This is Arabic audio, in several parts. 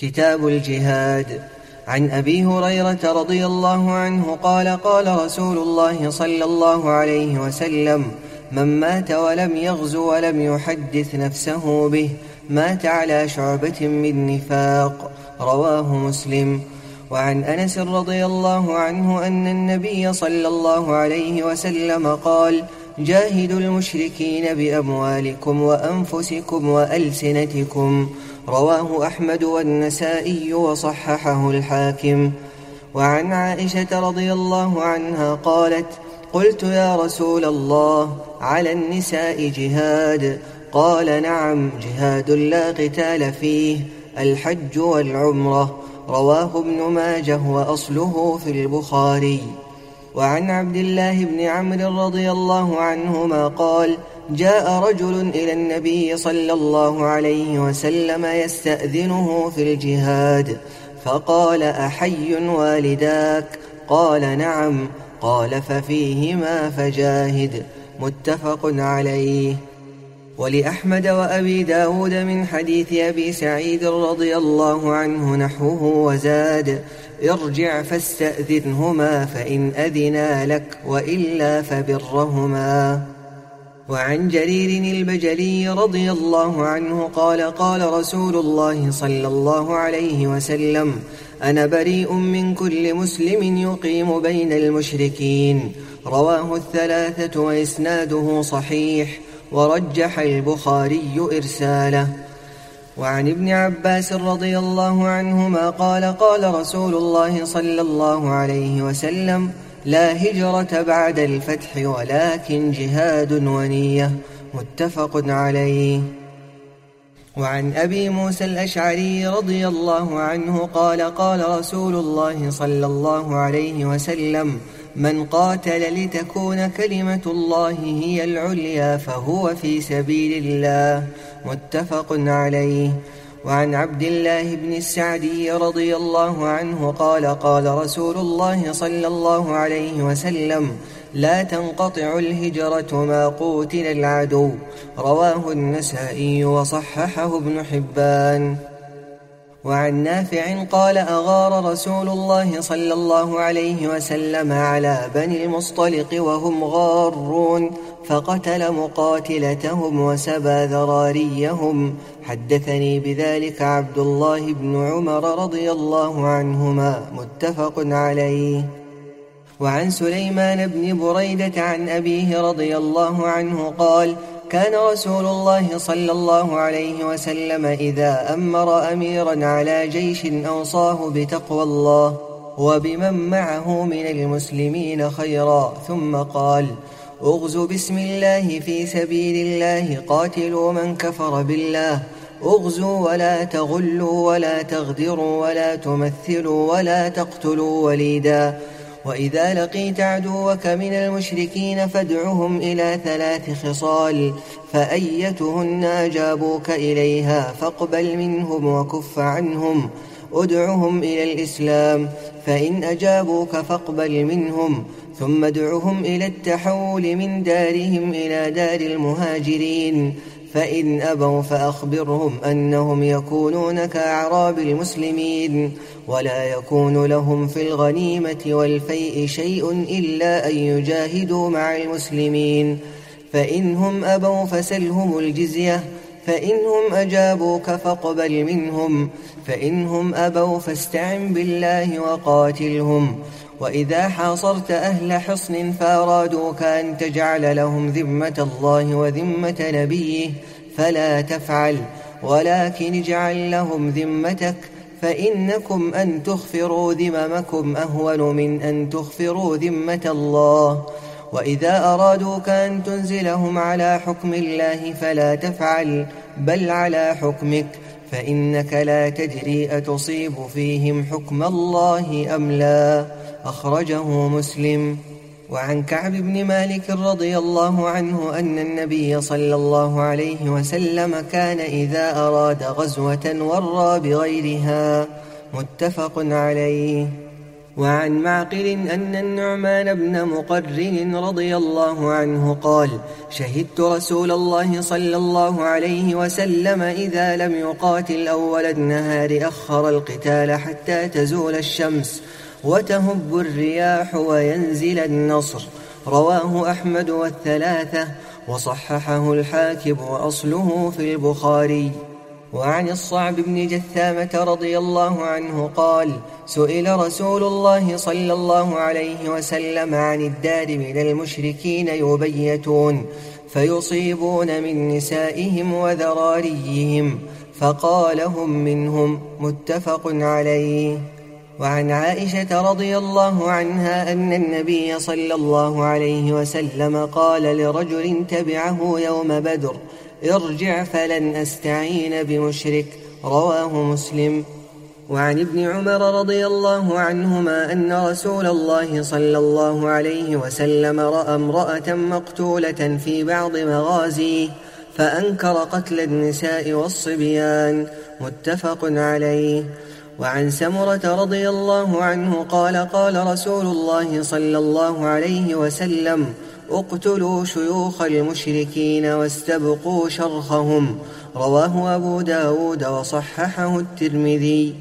كتاب الجهاد. عن أبي هريرة رضي الله عنه قال قال رسول الله صلى الله عليه وسلم من مات ولم يغزو ولم يحدث نفسه به مات على شعبة من نفاق. رواه مسلم. وعن أنس رضي الله عنه أن النبي صلى الله عليه وسلم قال جاهدوا المشركين بأموالكم وأنفسكم وألسنتكم. رواه أحمد والنسائي وصححه الحاكم. وعن عائشة رضي الله عنها قالت قلت يا رسول الله على النساء جهاد. قال نعم جهاد لا قتال فيه الحج والعمرة. رواه ابن ماجه وأصله في البخاري. وعن عبد الله بن عمرو رضي الله عنهما قال جاء رجل إلى النبي صلى الله عليه وسلم يستأذنه في الجهاد فقال أحي والداك؟ قال نعم. قال ففيهما فجاهد. متفق عليه. ولأحمد وأبي داود من حديث أبي سعيد رضي الله عنه نحوه وزاد ارجع فاستأذنهما فإن أذنا لك وإلا فبرهما. وعن جرير البجلي رضي الله عنه قال قال رسول الله صلى الله عليه وسلم أنا بريء من كل مسلم يقيم بين المشركين. رواه الثلاثة وإسناده صحيح ورجح البخاري إرساله. وعن ابن عباس رضي الله عنهما قال قال رسول الله صلى الله عليه وسلم لا هجرة بعد الفتح ولكن جهاد ونية متفق عليه. وعن أبي موسى الأشعري رضي الله عنه قال قال رسول الله صلى الله عليه وسلم من قاتل لتكون كلمة الله هي العليا فهو في سبيل الله. متفق عليه. وعن عبد الله بن السعدي رضي الله عنه قال قال رسول الله صلى الله عليه وسلم لا تنقطع الهجرة ما قوتل العدو. رواه النسائي وصححه ابن حبان. وعن نافع قال أغار رسول الله صلى الله عليه وسلم على بني المصطلق وهم غارون فقتل مقاتلتهم وسبى ذراريهم. حدثني بذلك عبد الله بن عمر رضي الله عنهما. متفق عليه. وعن سليمان بن بريدة عن أبيه رضي الله عنه قال كان رسول الله صلى الله عليه وسلم إذا أمر أميرا على جيش أوصاه بتقوى الله وبمن معه من المسلمين خيرا ثم قال اغزوا بسم الله في سبيل الله قاتلوا من كفر بالله أغزوا ولا تغلوا ولا تغدروا ولا تمثلوا ولا تقتلوا وليدا وإذا لقيت عدوك من المشركين فادعهم إلى ثلاث خصال فأيتهن أجابوك إليها فاقبل منهم وكف عنهم ادعهم إلى الإسلام فإن أجابوك فاقبل منهم ثم ادعهم إلى التحول من دارهم إلى دار المهاجرين فإن أبوا فأخبرهم أنهم يكونون كأعراب المسلمين ولا يكون لهم في الغنيمة والفيء شيء إلا أن يجاهدوا مع المسلمين. فإنهم أبوا فسلهم الجزية فإنهم أجابوك فاقبل منهم فإنهم أبوا فاستعن بالله وقاتلهم. وإذا حاصرت أهل حصن فأرادوك أن تجعل لهم ذمة الله وذمة نبيه فلا تفعل. ولكن اجعل لهم ذمتك فإنكم أن تغفروا ذممكم أهون من أن تغفروا ذمة الله. وإذا أرادوك أن تنزلهم على حكم الله فلا تفعل بل على حكمك. فإنك لا تدري أتصيب فيهم حكم الله أم لا. أخرجه مسلم. وعن كعب بن مالك رضي الله عنه أن النبي صلى الله عليه وسلم كان إذا أراد غزوة ورى بغيرها متفق عليه. وعن معقل أن النعمان بن مقرن رضي الله عنه قال شهدت رسول الله صلى الله عليه وسلم إذا لم يقاتل أول النهار أخر القتال حتى تزول الشمس وتهب الرياح وينزل النصر. رواه أحمد والثلاثة وصححه الحاكم وأصله في البخاري. وعن الصعب بن جثامة رضي الله عنه قال سئل رسول الله صلى الله عليه وسلم عن الدار من المشركين يبيتون فيصيبون من نسائهم وذراريهم فقال هم منهم متفق عليه. وعن عائشة رضي الله عنها أن النبي صلى الله عليه وسلم قال لرجل تبعه يوم بدر ارجع فلن أستعين بمشرك رواه مسلم. وعن ابن عمر رضي الله عنهما أن رسول الله صلى الله عليه وسلم رأى امرأة مقتولة في بعض مغازيه فأنكر قتل النساء والصبيان. متفق عليه. وعن سمرة رضي الله عنه قال قال رسول الله صلى الله عليه وسلم اقتلوا شيوخ المشركين واستبقوا شرخهم رواه أبو داود وصححه الترمذي.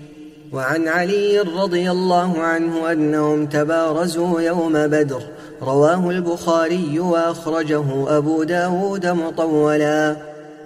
وعن علي رضي الله عنه أنهم تبارزوا يوم بدر. رواه البخاري وأخرجه أبو داود مطولا.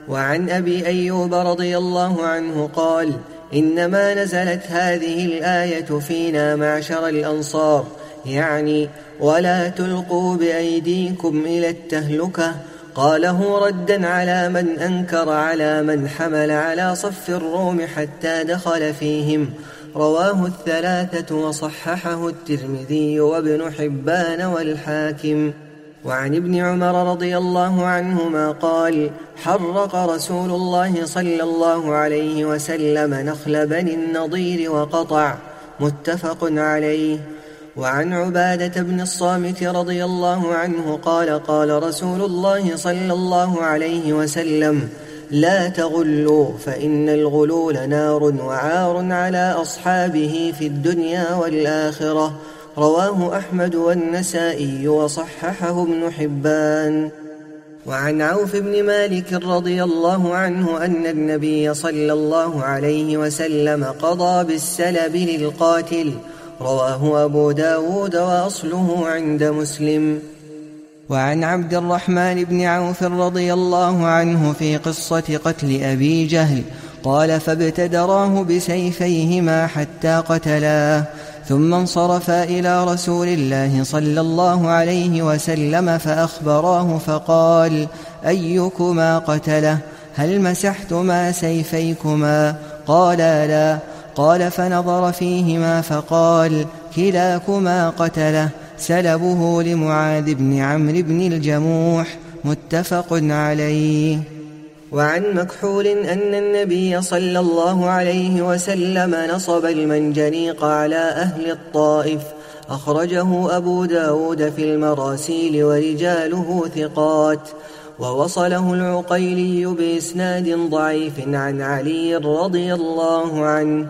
وعن أبي أيوب رضي الله عنه قال إنما نزلت هذه الآية فينا معشر الأنصار. يعني ولا تلقوا بأيديكم إلى التهلكة. قاله ردا على من أنكر على من حمل على صف الروم حتى دخل فيهم. رواه الثلاثة وصححه الترمذي وابن حبان والحاكم. وعن ابن عمر رضي الله عنهما قال حرق رسول الله صلى الله عليه وسلم نخل بني النضير وقطع. متفق عليه. وعن عبادة بن الصامت رضي الله عنه قال قال رسول الله صلى الله عليه وسلم لا تغلوا فإن الغلول نار وعار على أصحابه في الدنيا والآخرة. رواه أحمد والنسائي وصححه ابن حبان. وعن عوف بن مالك رضي الله عنه أن النبي صلى الله عليه وسلم قضى بالسلب للقاتل. رواه أبو داود وأصله عند مسلم. وعن عبد الرحمن بن عوف رضي الله عنه في قصة قتل أبي جهل قال فابتدراه بسيفيهما حتى قتلاه ثم انصرفا إلى رسول الله صلى الله عليه وسلم فأخبراه فقال أيكما قتله؟ هل مسحتما سيفيكما؟ قالا لا. قال فنظر فيهما فقال كلاكما قتله؟ سلبه لمعاذ بن عمرو بن الجموح متفق عليه. وعن مكحول أن النبي صلى الله عليه وسلم نصب المنجنيق على أهل الطائف أخرجه أبو داود في المراسيل ورجاله ثقات ووصله العقيلي بإسناد ضعيف عن علي رضي الله عنه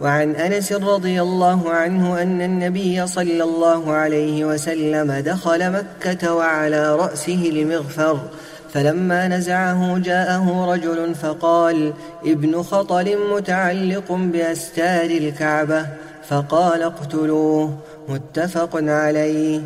وعن أنس رضي الله عنه أن النبي صلى الله عليه وسلم دخل مكة وعلى رأسه المغفر فلما نزعه جاءه رجل فقال ابن خطل متعلق بأستار الكعبة. فقال اقتلوه متفق عليه.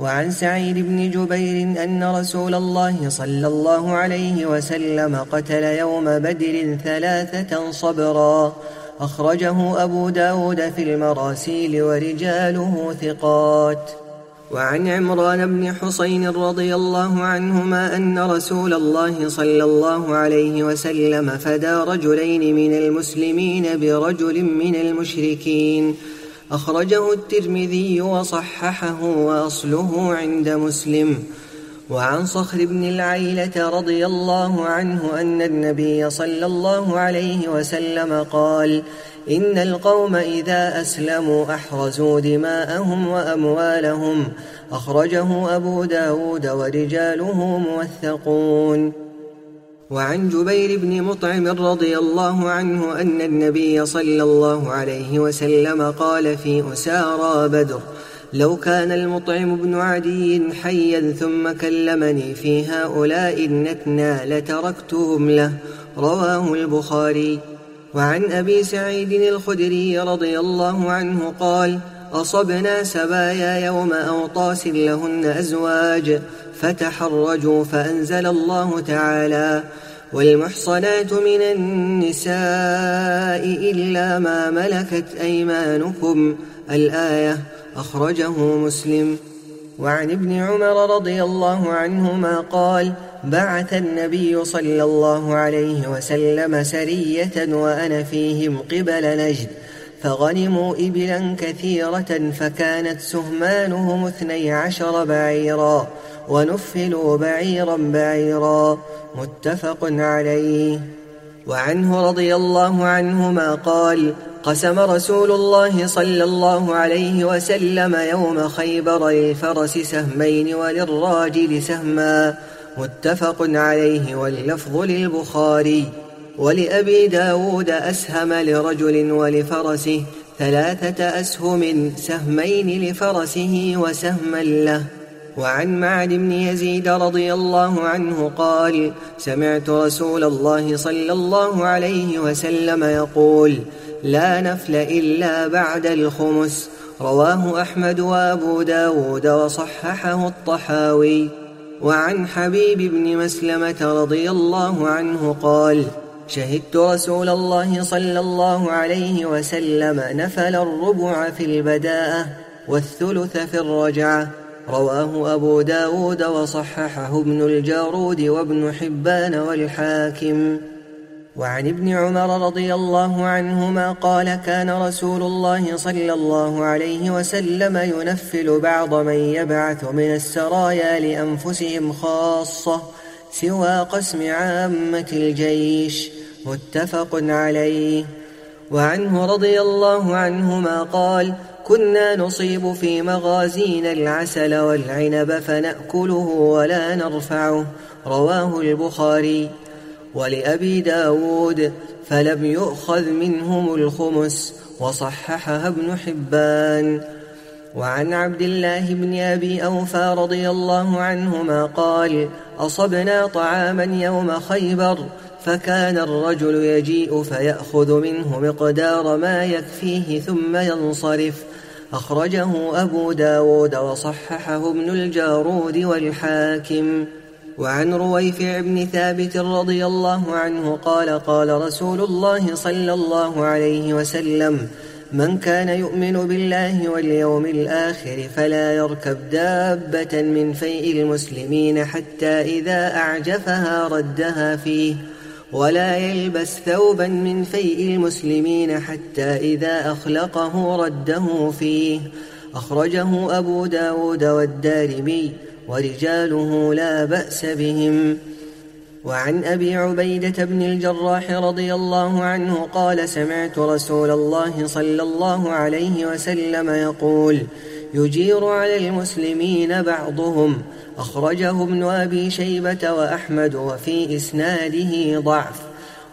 وعن سعيد بن جبير أن رسول الله صلى الله عليه وسلم قتل يوم بدر ثلاثة صبرا. أخرجه أبو داود في المراسيل ورجاله ثقات. وعن عمران بن حسين رضي الله عنهما أن رسول الله صلى الله عليه وسلم فدى رجلين من المسلمين برجل من المشركين. أخرجه الترمذي وصححه وأصله عند مسلم. وعن صخر بن العيلة رضي الله عنه أن النبي صلى الله عليه وسلم قال إن القوم إذا أسلموا أحرزوا دماءهم وأموالهم. أخرجه أبو داود ورجاله موثقون. وعن جبير بن مطعم رضي الله عنه أن النبي صلى الله عليه وسلم قال في أسارى بدر لو كان المطعم بن عدي حيا ثم كلمني في هؤلاء النتنى لتركتهم له. رواه البخاري. وعن أبي سعيد الخدري رضي الله عنه قال أصبنا سبايا يوم أوطاس لهن أزواج فتحرجوا فأنزل الله تعالى والمحصنات من النساء إلا ما ملكت أيمانكم. الآية أخرجه مسلم. وعن ابن عمر رضي الله عنهما قال بعث النبي صلى الله عليه وسلم سرية وأنا فيهم قبل نجد فغنموا إبلا كثيرة فكانت سهمانهم اثني عشر بعيرا ونفلوا بعيرا بعيرا. متفق عليه. وعنه رضي الله عنهما قال قسم رسول الله صلى الله عليه وسلم يوم خيبر للفرس سهمين وللراجل سهما متفق عليه واللفظ للبخاري. ولأبي داود أسهم لرجل ولفرسه ثلاثة أسهم سهمين لفرسه وسهما له. وعن معد بن يزيد رضي الله عنه قال سمعت رسول الله صلى الله عليه وسلم يقول لا نفل إلا بعد الخمس. رواه أحمد وأبو داود وصححه الطحاوي. وعن حبيب بن مسلمة رضي الله عنه قال شهدت رسول الله صلى الله عليه وسلم نفل الربع في البداءة والثلث في الرجعة. رواه أبو داود وصححه ابن الجارود وابن حبان والحاكم. وعن ابن عمر رضي الله عنهما قال كان رسول الله صلى الله عليه وسلم ينفل بعض من يبعث من السرايا لأنفسهم خاصة سوى قسم عامة الجيش متفق عليه. وعنه رضي الله عنهما قال كنا نصيب في مغازينا العسل والعنب فنأكله ولا نرفعه. رواه البخاري. ولأبي داود فلم يؤخذ منهم الخمس وصححها ابن حبان. وعن عبد الله بن أبي أوفى رضي الله عنهما قال أصبنا طعاما يوم خيبر فكان الرجل يجيء فيأخذ منه مقدار ما يكفيه ثم ينصرف. أخرجه أبو داود وصححه ابن الجارود والحاكم. وعن رويفع بن ثابت رضي الله عنه قال قال رسول الله صلى الله عليه وسلم من كان يؤمن بالله واليوم الآخر فلا يركب دابة من فيء المسلمين حتى إذا أعجفها ردها فيه ولا يلبس ثوبا من فيء المسلمين حتى إذا أخلقه رده فيه. أخرجه أبو داود والدارمي ورجاله لا بأس بهم. وعن أبي عبيدة بن الجراح رضي الله عنه قال سمعت رسول الله صلى الله عليه وسلم يقول يجير على المسلمين بعضهم. أخرجه ابن أبي شيبة وأحمد وفي إسناده ضعف.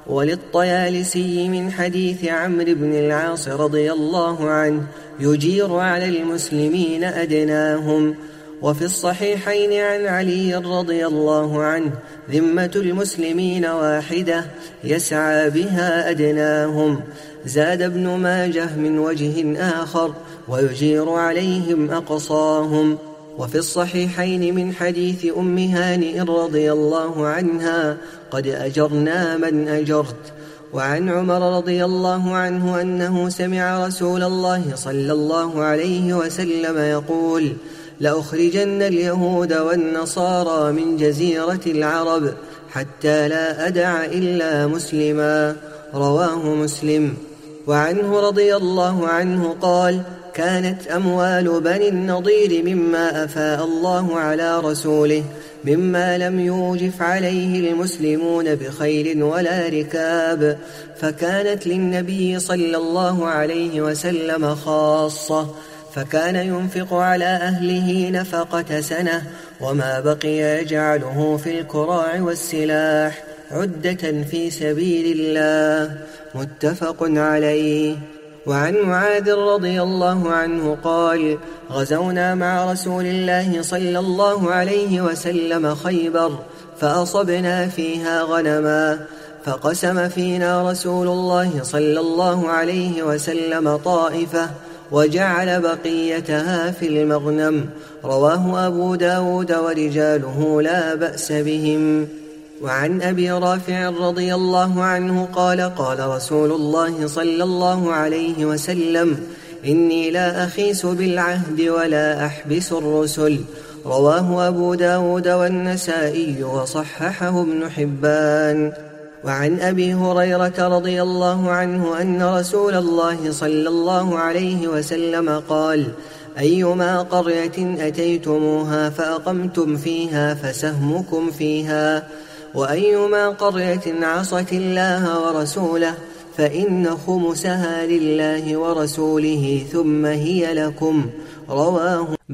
وللطيالسي من حديث عمرو بن العاص رضي الله عنه يجير على المسلمين أدناهم. وفي الصحيحين عن علي رضي الله عنه ذمة المسلمين واحدة يسعى بها أدناهم. زاد ابن ماجه من وجه آخر ويجير عليهم أقصاهم. وفي الصحيحين من حديث أم هانئ رضي الله عنها قد أجرنا من أجرت. وعن عمر رضي الله عنه أنه سمع رسول الله صلى الله عليه وسلم يقول لأخرجن اليهود والنصارى من جزيرة العرب حتى لا أدع إلا مسلما. رواه مسلم. وعنه رضي الله عنه قال كانت أموال بني النضير مما أفاء الله على رسوله مما لم يوجف عليه المسلمون بخير ولا ركاب. فكانت للنبي صلى الله عليه وسلم خاصة فكان ينفق على أهله نفقة سنة وما بقي يجعله في الكراع والسلاح عدة في سبيل الله. متفق عليه. وعن معاذ رضي الله عنه قال غزونا مع رسول الله صلى الله عليه وسلم خيبر فأصبنا فيها غنما فقسم فينا رسول الله صلى الله عليه وسلم طائفة وجعل بقيتها في المغنم. رواه أبو داود ورجاله لا بأس بهم. وعن أبي رافع رضي الله عنه قال قال رسول الله صلى الله عليه وسلم إني لا أخيس بالعهد ولا أحبس الرسل. رواه أبو داود والنسائي وصححه ابن حبان. وعن أبي هريرة رضي الله عنه أن رسول الله صلى الله عليه وسلم قال أيما قرية أتيتموها فأقمتم فيها فسهمكم فيها وأيما قرية عصت الله ورسوله فإن خمسها لله ورسوله ثم هي لكم رواه